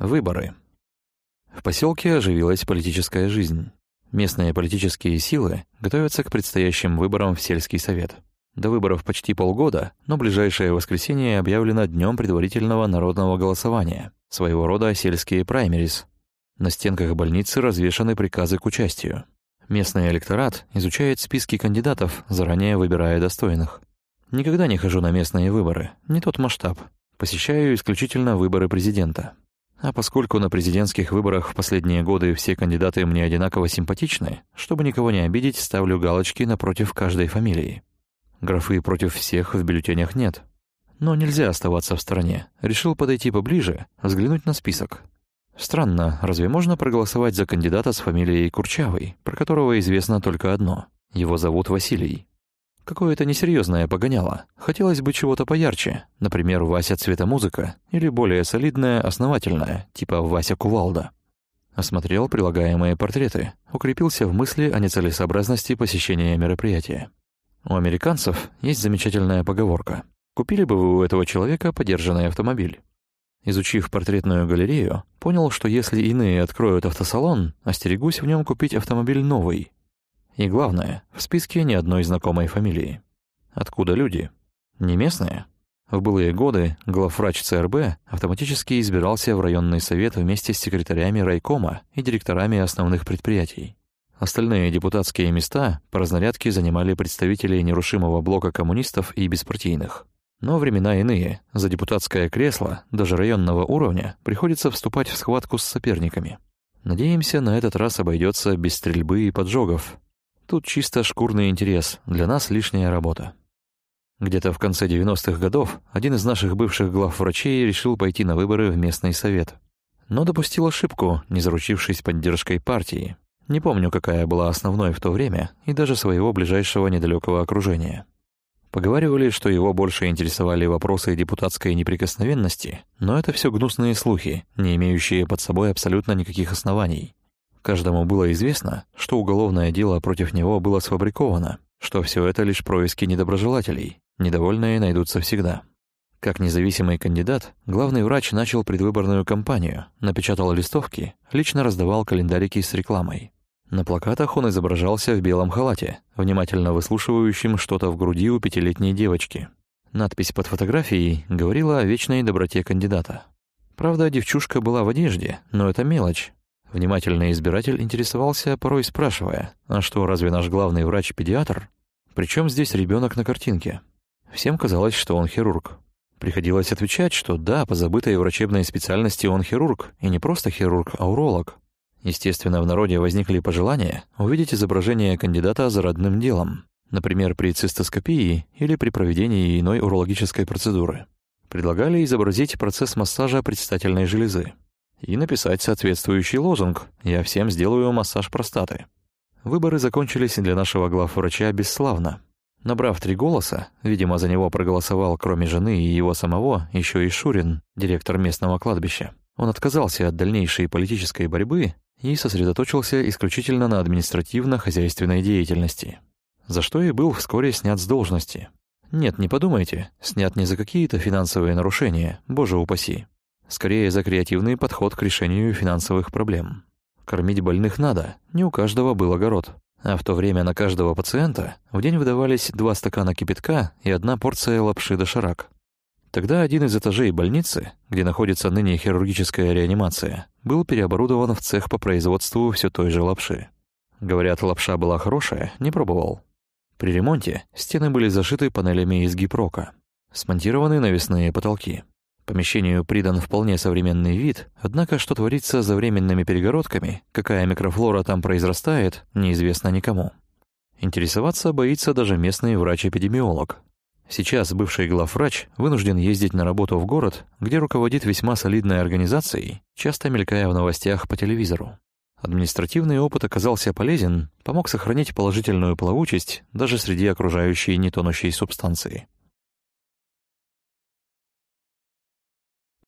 Выборы. В поселке оживилась политическая жизнь. Местные политические силы готовятся к предстоящим выборам в сельский совет. До выборов почти полгода, но ближайшее воскресенье объявлено днем предварительного народного голосования, своего рода сельские праймерис. На стенках больницы развешаны приказы к участию. Местный электорат изучает списки кандидатов, заранее выбирая достойных. Никогда не хожу на местные выборы, не тот масштаб. Посещаю исключительно выборы президента. А поскольку на президентских выборах в последние годы все кандидаты мне одинаково симпатичны, чтобы никого не обидеть, ставлю галочки напротив каждой фамилии. Графы против всех в бюллетенях нет. Но нельзя оставаться в стороне. Решил подойти поближе, взглянуть на список. Странно, разве можно проголосовать за кандидата с фамилией Курчавый, про которого известно только одно? Его зовут Василий. Какое-то несерьезное погоняло. Хотелось бы чего-то поярче, например, Вася Цветомузыка, или более солидное, основательное, типа Вася Кувалда. Осмотрел прилагаемые портреты, укрепился в мысли о нецелесообразности посещения мероприятия. У американцев есть замечательная поговорка. «Купили бы вы у этого человека подержанный автомобиль?» Изучив портретную галерею, понял, что если иные откроют автосалон, остерегусь в нем купить автомобиль новый, и главное, в списке ни одной знакомой фамилии. Откуда люди? Не местные? В былые годы главврач ЦРБ автоматически избирался в районный совет вместе с секретарями райкома и директорами основных предприятий. Остальные депутатские места по разнарядке занимали представители нерушимого блока коммунистов и беспартийных. Но времена иные. За депутатское кресло, даже районного уровня, приходится вступать в схватку с соперниками. Надеемся, на этот раз обойдется без стрельбы и поджогов, Тут чисто шкурный интерес, для нас лишняя работа. Где-то в конце 90-х годов один из наших бывших главврачей решил пойти на выборы в местный совет. Но допустил ошибку, не заручившись поддержкой партии. Не помню, какая была основной в то время, и даже своего ближайшего недалекого окружения. Поговаривали, что его больше интересовали вопросы депутатской неприкосновенности, но это все гнусные слухи, не имеющие под собой абсолютно никаких оснований. Каждому было известно, что уголовное дело против него было сфабриковано, что все это лишь происки недоброжелателей, недовольные найдутся всегда. Как независимый кандидат, главный врач начал предвыборную кампанию, напечатал листовки, лично раздавал календарики с рекламой. На плакатах он изображался в белом халате, внимательно выслушивающим что-то в груди у пятилетней девочки. Надпись под фотографией говорила о вечной доброте кандидата. Правда, девчушка была в одежде, но это мелочь. Внимательный избиратель интересовался, порой спрашивая, «А что, разве наш главный врач педиатр? Причем здесь ребенок на картинке?» Всем казалось, что он хирург. Приходилось отвечать, что да, по забытой врачебной специальности он хирург, и не просто хирург, а уролог. Естественно, в народе возникли пожелания увидеть изображение кандидата за родным делом, например, при цистоскопии или при проведении иной урологической процедуры. Предлагали изобразить процесс массажа предстательной железы и написать соответствующий лозунг «Я всем сделаю массаж простаты». Выборы закончились для нашего главврача бесславно. Набрав три голоса, видимо, за него проголосовал, кроме жены и его самого, еще и Шурин, директор местного кладбища. Он отказался от дальнейшей политической борьбы и сосредоточился исключительно на административно-хозяйственной деятельности, за что и был вскоре снят с должности. Нет, не подумайте, снят не за какие-то финансовые нарушения, боже упаси, Скорее за креативный подход к решению финансовых проблем. Кормить больных надо, не у каждого был огород. А в то время на каждого пациента в день выдавались два стакана кипятка и одна порция лапши доширак. Тогда один из этажей больницы, где находится ныне хирургическая реанимация, был переоборудован в цех по производству все той же лапши. Говорят, лапша была хорошая, не пробовал. При ремонте стены были зашиты панелями из гипрока, смонтированы навесные потолки. Помещению придан вполне современный вид, однако что творится за временными перегородками, какая микрофлора там произрастает, неизвестно никому. Интересоваться боится даже местный врач-эпидемиолог. Сейчас бывший главврач вынужден ездить на работу в город, где руководит весьма солидной организацией, часто мелькая в новостях по телевизору. Административный опыт оказался полезен, помог сохранить положительную плавучесть даже среди окружающей нетонущей субстанции.